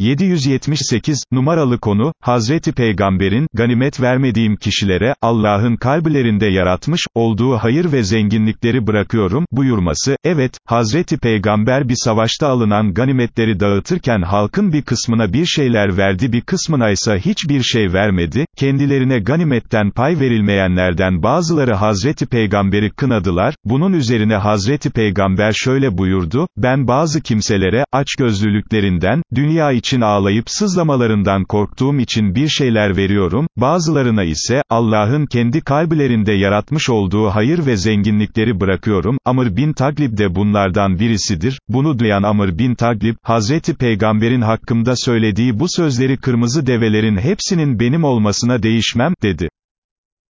778, numaralı konu, Hazreti Peygamber'in, ganimet vermediğim kişilere, Allah'ın kalplerinde yaratmış, olduğu hayır ve zenginlikleri bırakıyorum, buyurması, evet, Hazreti Peygamber bir savaşta alınan ganimetleri dağıtırken halkın bir kısmına bir şeyler verdi bir kısmına ise hiçbir şey vermedi, kendilerine ganimetten pay verilmeyenlerden bazıları Hazreti Peygamber'i kınadılar, bunun üzerine Hazreti Peygamber şöyle buyurdu, ben bazı kimselere, açgözlülüklerinden, dünya için ağlayıp sızlamalarından korktuğum için bir şeyler veriyorum, bazılarına ise, Allah'ın kendi kalplerinde yaratmış olduğu hayır ve zenginlikleri bırakıyorum, Amr bin Taglib de bunlardan birisidir, bunu duyan Amr bin Taglib, Hazreti Peygamber'in hakkımda söylediği bu sözleri kırmızı develerin hepsinin benim olmasına değişmem, dedi.